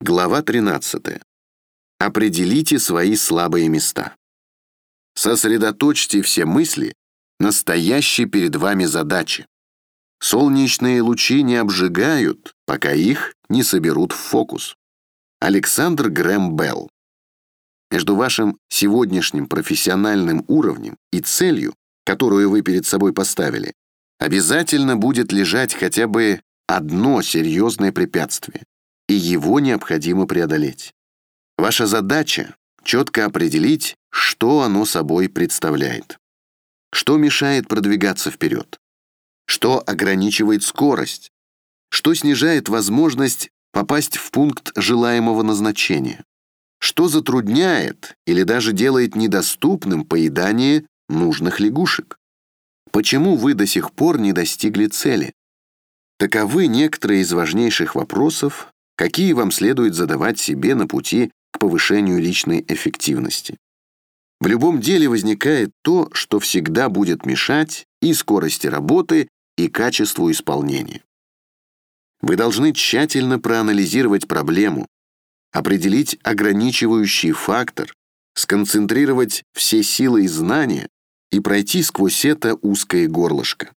Глава 13. Определите свои слабые места. Сосредоточьте все мысли настоящей перед вами задачи. Солнечные лучи не обжигают, пока их не соберут в фокус. Александр Грэм Белл. Между вашим сегодняшним профессиональным уровнем и целью, которую вы перед собой поставили, обязательно будет лежать хотя бы одно серьезное препятствие и его необходимо преодолеть. Ваша задача — четко определить, что оно собой представляет. Что мешает продвигаться вперед? Что ограничивает скорость? Что снижает возможность попасть в пункт желаемого назначения? Что затрудняет или даже делает недоступным поедание нужных лягушек? Почему вы до сих пор не достигли цели? Таковы некоторые из важнейших вопросов, какие вам следует задавать себе на пути к повышению личной эффективности. В любом деле возникает то, что всегда будет мешать и скорости работы, и качеству исполнения. Вы должны тщательно проанализировать проблему, определить ограничивающий фактор, сконцентрировать все силы и знания и пройти сквозь это узкое горлышко.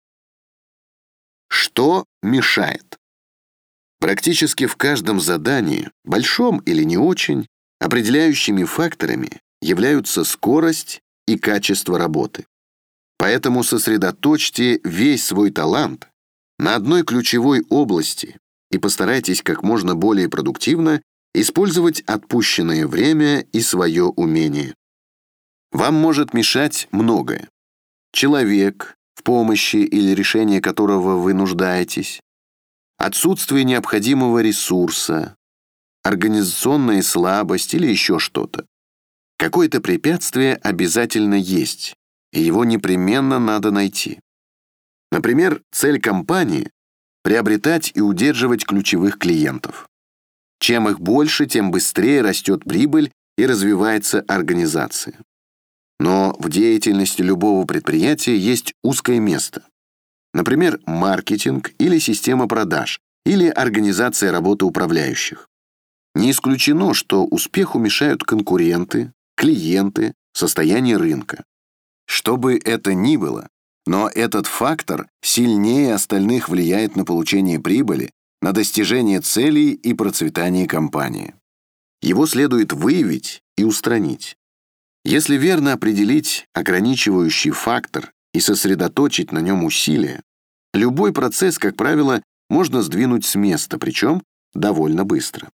Что мешает? Практически в каждом задании, большом или не очень, определяющими факторами являются скорость и качество работы. Поэтому сосредоточьте весь свой талант на одной ключевой области и постарайтесь как можно более продуктивно использовать отпущенное время и свое умение. Вам может мешать многое. Человек, в помощи или решении которого вы нуждаетесь, отсутствие необходимого ресурса, организационная слабость или еще что-то. Какое-то препятствие обязательно есть, и его непременно надо найти. Например, цель компании — приобретать и удерживать ключевых клиентов. Чем их больше, тем быстрее растет прибыль и развивается организация. Но в деятельности любого предприятия есть узкое место. Например, маркетинг или система продаж, или организация работы управляющих. Не исключено, что успеху мешают конкуренты, клиенты, состояние рынка. Что бы это ни было, но этот фактор сильнее остальных влияет на получение прибыли, на достижение целей и процветание компании. Его следует выявить и устранить. Если верно определить ограничивающий фактор и сосредоточить на нем усилия, любой процесс, как правило, можно сдвинуть с места, причем довольно быстро.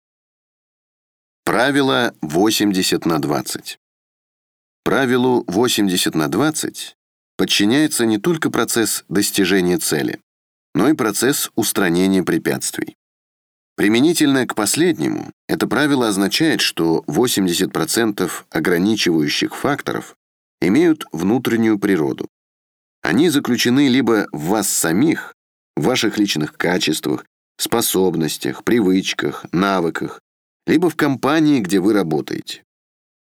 Правило 80 на 20. Правилу 80 на 20 подчиняется не только процесс достижения цели, но и процесс устранения препятствий. Применительно к последнему, это правило означает, что 80% ограничивающих факторов имеют внутреннюю природу. Они заключены либо в вас самих, в ваших личных качествах, способностях, привычках, навыках, либо в компании, где вы работаете.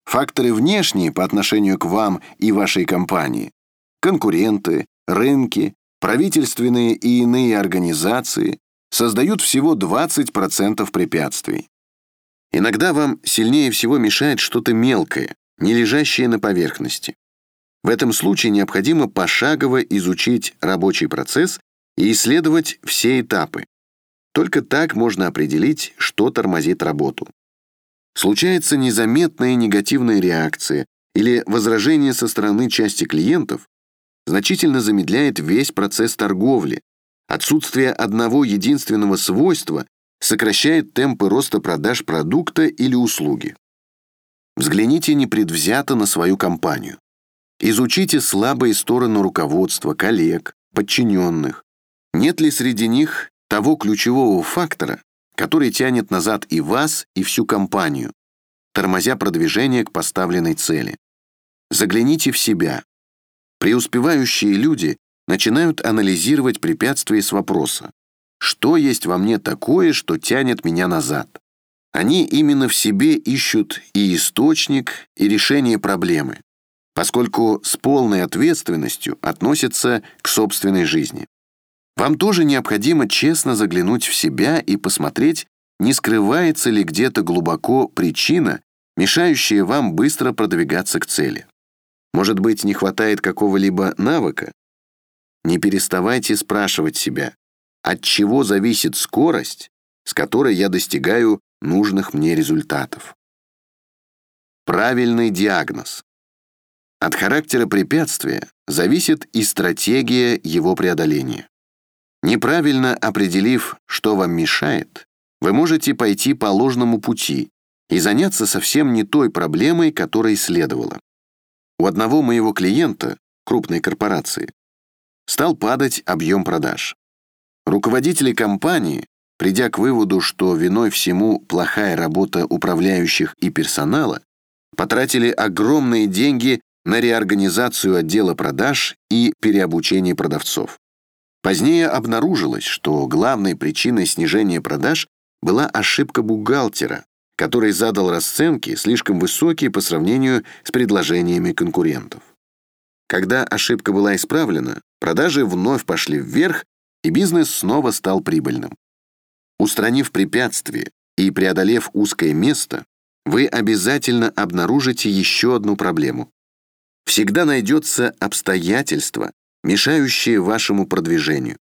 Факторы внешние по отношению к вам и вашей компании, конкуренты, рынки, правительственные и иные организации создают всего 20% препятствий. Иногда вам сильнее всего мешает что-то мелкое, не лежащее на поверхности. В этом случае необходимо пошагово изучить рабочий процесс и исследовать все этапы. Только так можно определить, что тормозит работу. Случается незаметная негативная реакция или возражение со стороны части клиентов, значительно замедляет весь процесс торговли. Отсутствие одного единственного свойства сокращает темпы роста продаж продукта или услуги. Взгляните непредвзято на свою компанию. Изучите слабые стороны руководства, коллег, подчиненных. Нет ли среди них того ключевого фактора, который тянет назад и вас, и всю компанию, тормозя продвижение к поставленной цели. Загляните в себя. Преуспевающие люди начинают анализировать препятствия с вопроса «Что есть во мне такое, что тянет меня назад?» Они именно в себе ищут и источник, и решение проблемы поскольку с полной ответственностью относятся к собственной жизни. Вам тоже необходимо честно заглянуть в себя и посмотреть, не скрывается ли где-то глубоко причина, мешающая вам быстро продвигаться к цели. Может быть, не хватает какого-либо навыка? Не переставайте спрашивать себя, от чего зависит скорость, с которой я достигаю нужных мне результатов. Правильный диагноз. От характера препятствия зависит и стратегия его преодоления. Неправильно определив, что вам мешает, вы можете пойти по ложному пути и заняться совсем не той проблемой, которой следовало. У одного моего клиента, крупной корпорации, стал падать объем продаж. Руководители компании, придя к выводу, что виной всему плохая работа управляющих и персонала, потратили огромные деньги на реорганизацию отдела продаж и переобучение продавцов. Позднее обнаружилось, что главной причиной снижения продаж была ошибка бухгалтера, который задал расценки слишком высокие по сравнению с предложениями конкурентов. Когда ошибка была исправлена, продажи вновь пошли вверх, и бизнес снова стал прибыльным. Устранив препятствие и преодолев узкое место, вы обязательно обнаружите еще одну проблему. Всегда найдется обстоятельство, мешающее вашему продвижению.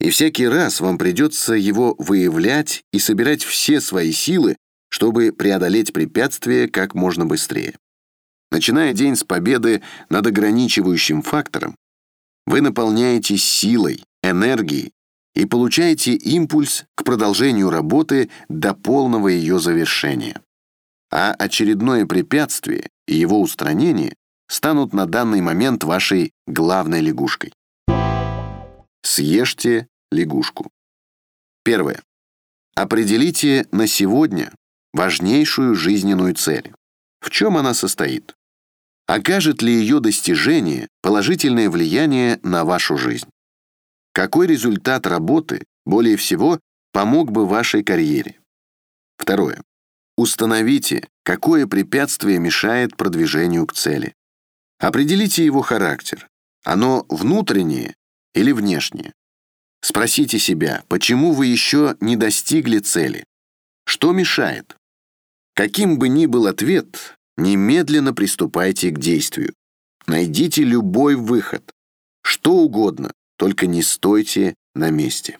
И всякий раз вам придется его выявлять и собирать все свои силы, чтобы преодолеть препятствие как можно быстрее. Начиная день с победы над ограничивающим фактором, вы наполняетесь силой, энергией и получаете импульс к продолжению работы до полного ее завершения. А очередное препятствие и его устранение станут на данный момент вашей главной лягушкой. Съешьте лягушку. Первое. Определите на сегодня важнейшую жизненную цель. В чем она состоит? Окажет ли ее достижение положительное влияние на вашу жизнь? Какой результат работы более всего помог бы вашей карьере? Второе. Установите, какое препятствие мешает продвижению к цели. Определите его характер. Оно внутреннее или внешнее? Спросите себя, почему вы еще не достигли цели? Что мешает? Каким бы ни был ответ, немедленно приступайте к действию. Найдите любой выход, что угодно, только не стойте на месте.